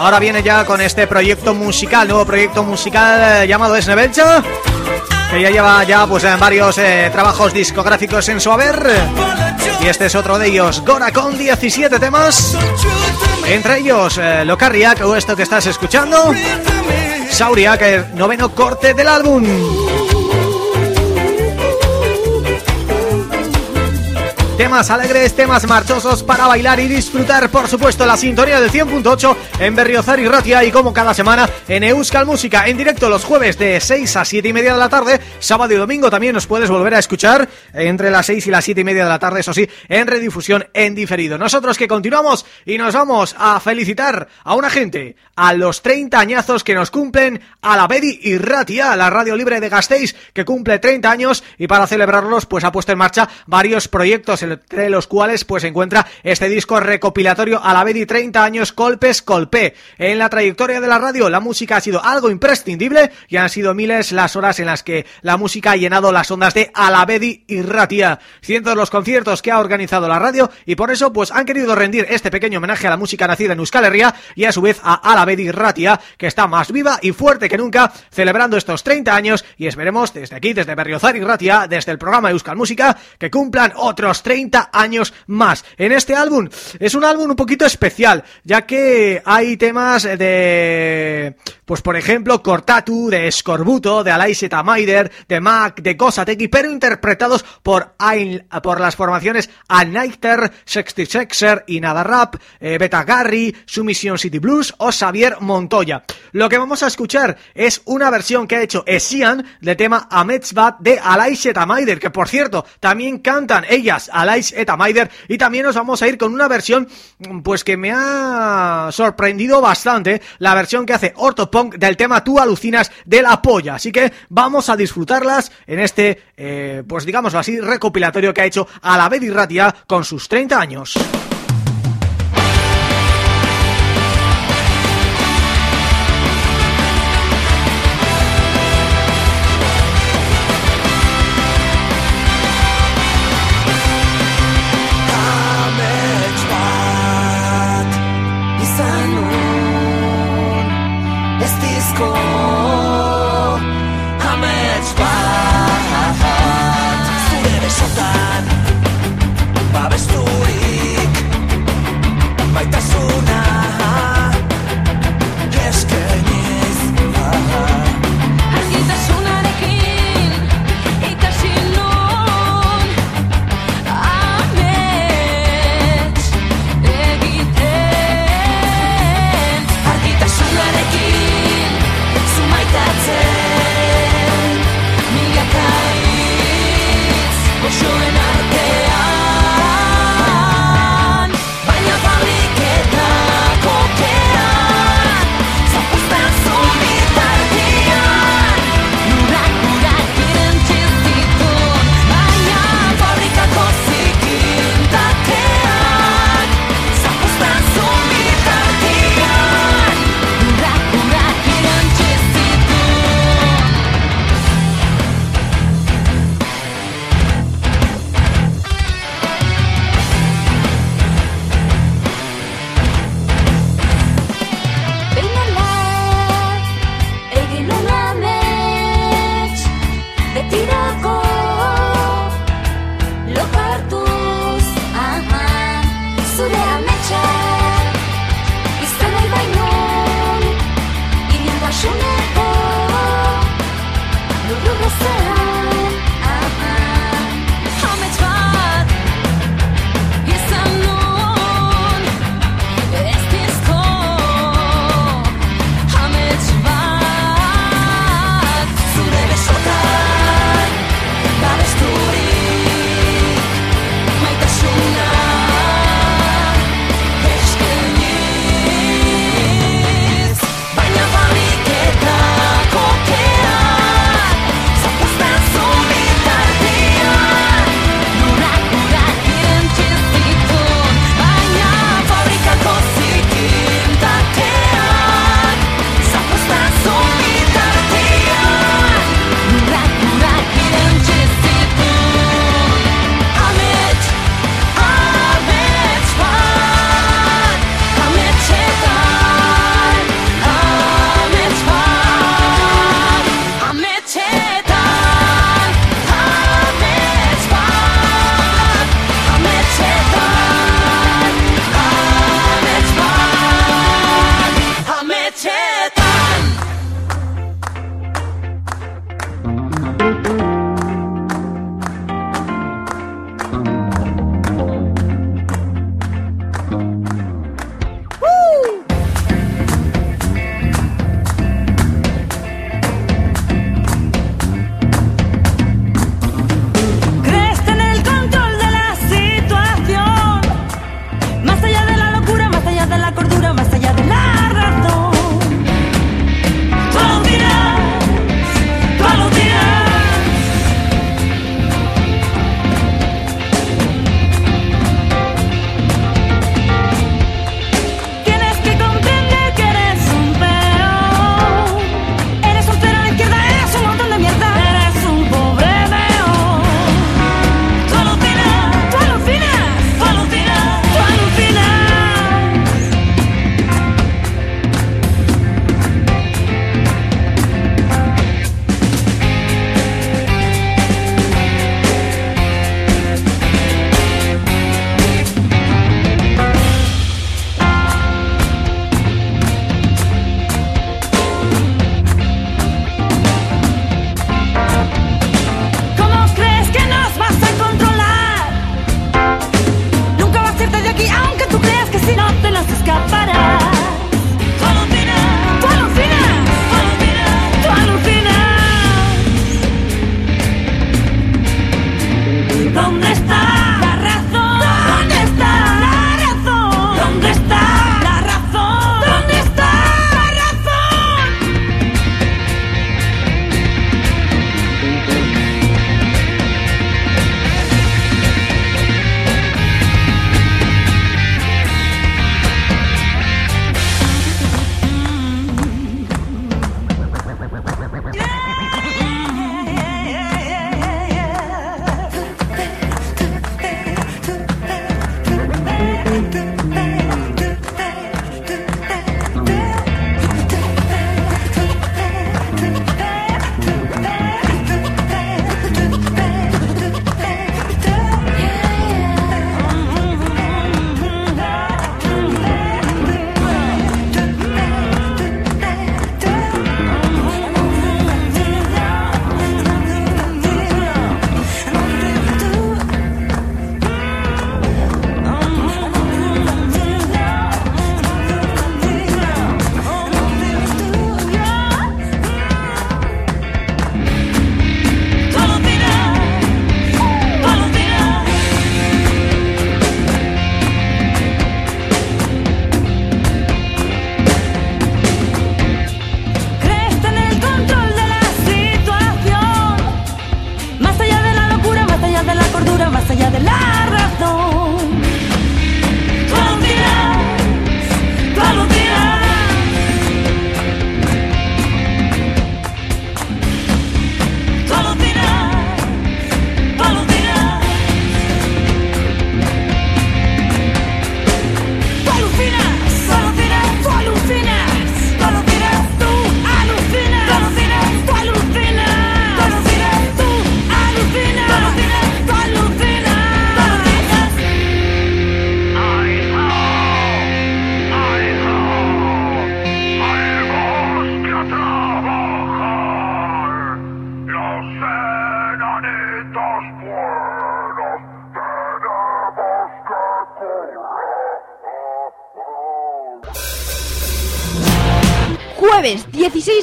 Ahora viene ya con este proyecto musical, nuevo proyecto musical eh, llamado Esnebelcha Que ya lleva ya pues en varios eh, trabajos discográficos en su haber. Y este es otro de ellos, Gora con 17 temas. Entre ellos, eh, Locarriac o esto que estás escuchando Sauriac, el noveno corte del álbum Temas alegres, temas marchosos para bailar y disfrutar, por supuesto, la sintonía del 100.8 en Berriozar y Ratia y como cada semana en Euskal Música, en directo los jueves de 6 a 7 y media de la tarde, sábado y domingo también nos puedes volver a escuchar entre las 6 y las 7 y media de la tarde, eso sí, en redifusión en diferido. Nosotros que continuamos y nos vamos a felicitar a una gente, a los 30 añazos que nos cumplen a la Bedi y Ratia, la radio libre de Gasteiz, que cumple 30 años y para celebrarlos pues ha puesto en marcha varios proyectos, entre los cuales pues se encuentra este disco recopilatorio a la Bedi 30 años Colpes Colpe. En la trayectoria de la radio la música ha sido algo imprescindible y han sido miles las horas en las que la música ha llenado las ondas de Alavedi y Ratia. Cientos los conciertos que ha organizado la radio y por eso pues han querido rendir este pequeño homenaje a la música nacida en Euskal Herria y a su vez a Alavedi Ratia que está más viva y fuerte que nunca celebrando estos 30 años y esperemos desde aquí, desde Berriozar y Ratia, desde el programa Euskal Música que cumplan otros 30 años más. En este álbum es un álbum un poquito especial ya que hay temas de... Pues por ejemplo, Cortatu, de Scorbuto, de Alaiseta Maider, de Mac, de Kosateki, pero interpretados por Ain, por las formaciones Anaiter, Sexty Sexer y Nada Rap, eh, Beta Garry, Sumisión City Blues o Xavier Montoya. Lo que vamos a escuchar es una versión que ha hecho Esian del tema Ametzbat de Alaiseta Maider, que por cierto, también cantan ellas, Alais Eta Maider, y también nos vamos a ir con una versión pues que me ha sorprendido bastante, la versión que hace Ortopunk del tema Tú alucinas de la polla, así que vamos a disfrutarlas en este, eh, pues digámoslo así, recopilatorio que ha hecho a la Ratia con sus 30 años.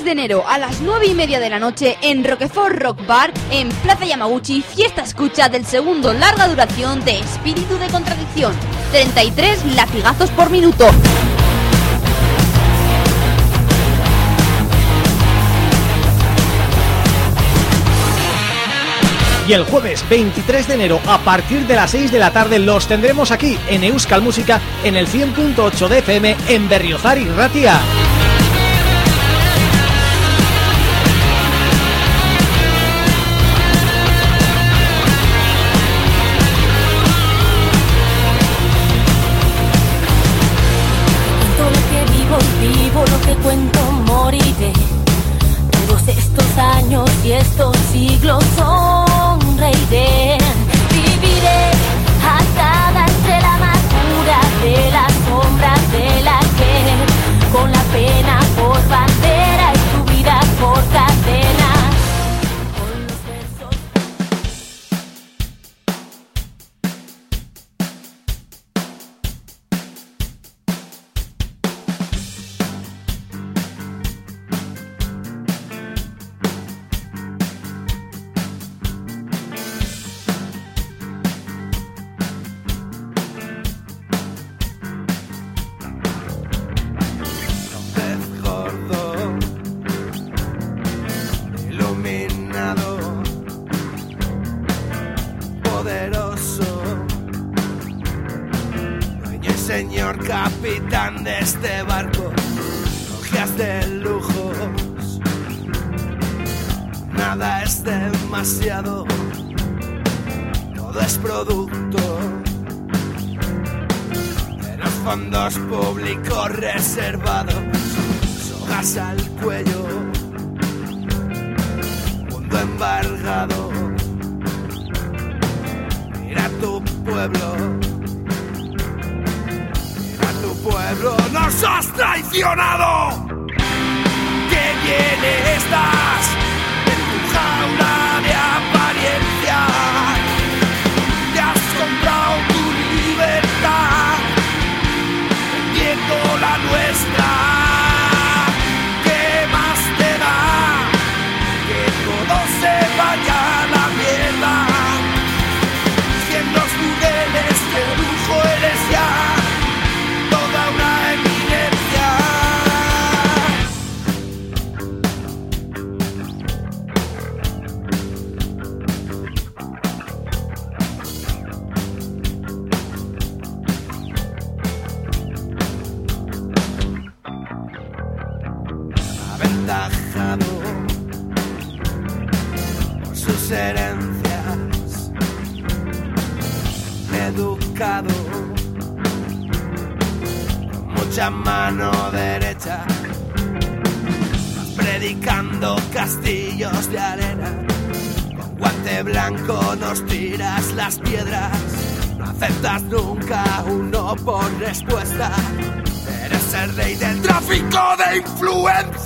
enero a las 9 y media de la noche en Roquefort Rock Bar, en Plaza Yamaguchi, fiesta escucha del segundo larga duración de Espíritu de Contradicción. 33 latigazos por minuto. y el jueves 23 de enero a partir de las 6 de la tarde los tendremos aquí en Euskal Música en el 100.8 de FM en Berriozar y Ratia. Y estos siglos son de este barco hojas de lujos. Nada es demasiado, todo es producto de los fondos públicos reservados, sogas al cuello, mundo embargado. Mira tu pueblo pueblo nos has traicionado. ¿Qué viene esta?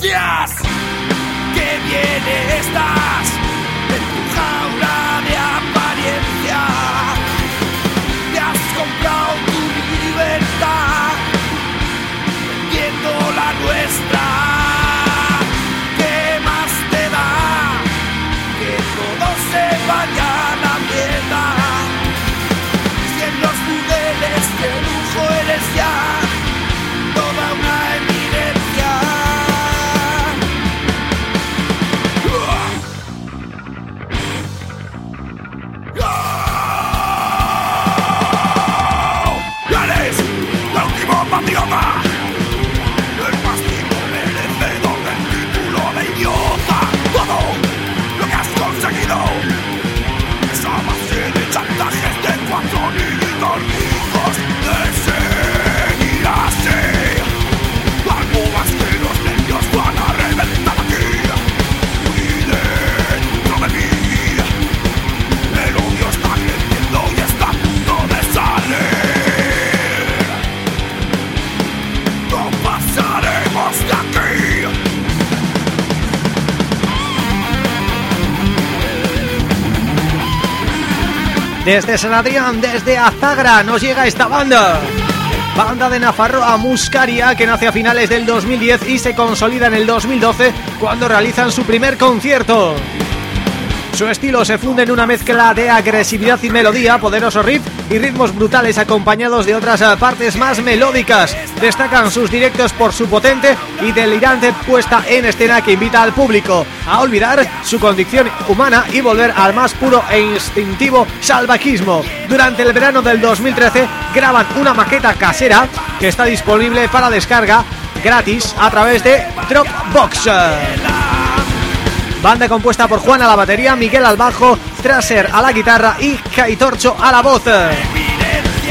Yeah! Desde San Adrián, desde Azagra, nos llega esta banda. Banda de Nafarroa Muscaria que nace a finales del 2010 y se consolida en el 2012 cuando realizan su primer concierto. Su estilo se funde en una mezcla de agresividad y melodía, poderoso riff y ritmos brutales acompañados de otras eh, partes más melódicas. Destacan sus directos por su potente y delirante puesta en escena que invita al público a olvidar su condición humana y volver al más puro e instintivo salvajismo. Durante el verano del 2013 graban una maqueta casera que está disponible para descarga gratis a través de Dropbox. Banda compuesta por Juan a la batería, Miguel al bajo, Traser a la guitarra y Caitorcho a la voz.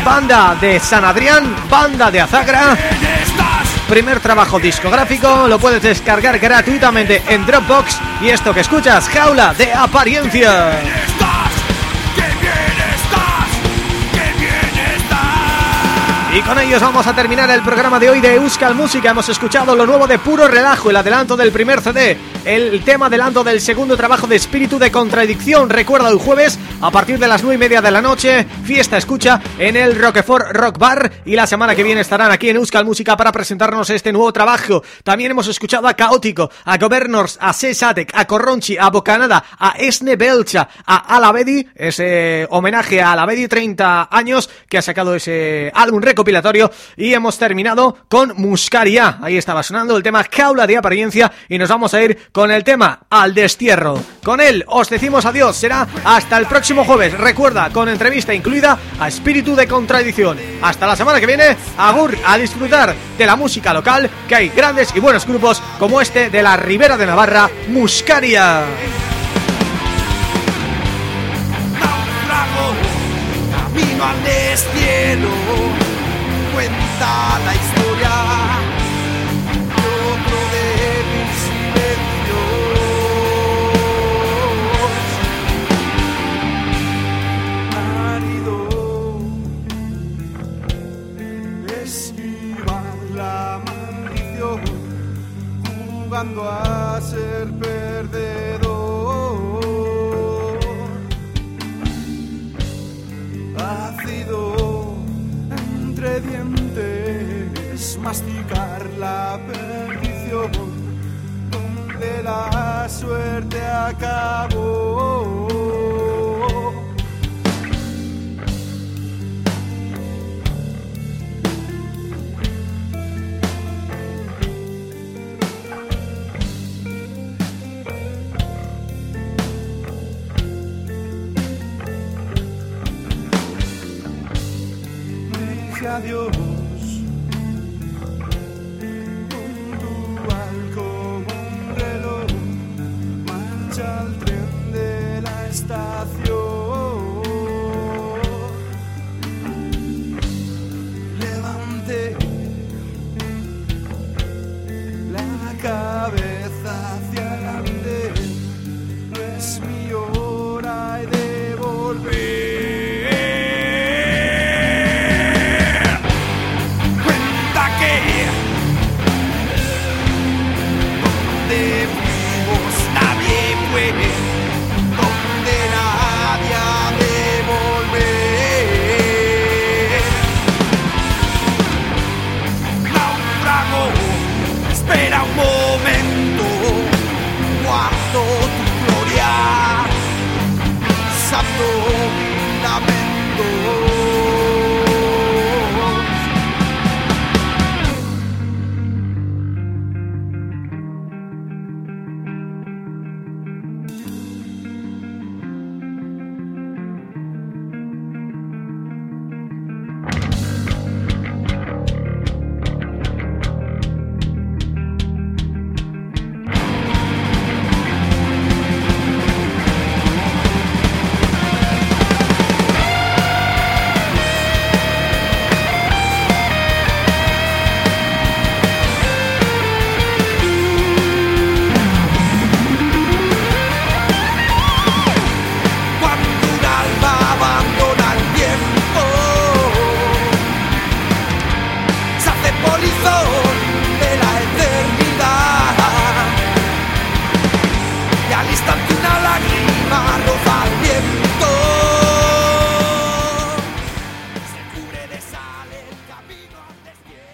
Banda de San Adrián, banda de Azagra. Primer trabajo discográfico, lo puedes descargar gratuitamente en Dropbox. Y esto que escuchas, Jaula de Apariencia. Y con ellos vamos a terminar el programa de hoy de Euskal Música. Hemos escuchado lo nuevo de Puro Relajo, el adelanto del primer CD El tema adelanto del segundo trabajo de Espíritu de Contradicción. Recuerda el jueves, a partir de las nueve y media de la noche Fiesta escucha en el Roquefort Rock Bar. Y la semana que viene estarán aquí en Euskal Música para presentarnos este nuevo trabajo. También hemos escuchado a Caótico, a Governors, a Cesatek, a Corronchi, a Bocanada, a Esne Belcha, a Alavedi Ese homenaje a Alavedi 30 años que ha sacado ese álbum récord y hemos terminado con Muscaria. Ahí estaba sonando el tema Caula de Apariencia y nos vamos a ir con el tema Al Destierro. Con él os decimos adiós, será hasta el próximo jueves. Recuerda, con entrevista incluida a Espíritu de Contradicción. Hasta la semana que viene, agur a disfrutar de la música local, que hay grandes y buenos grupos como este de la Ribera de Navarra, Muscaria. al destierro cuenta la historia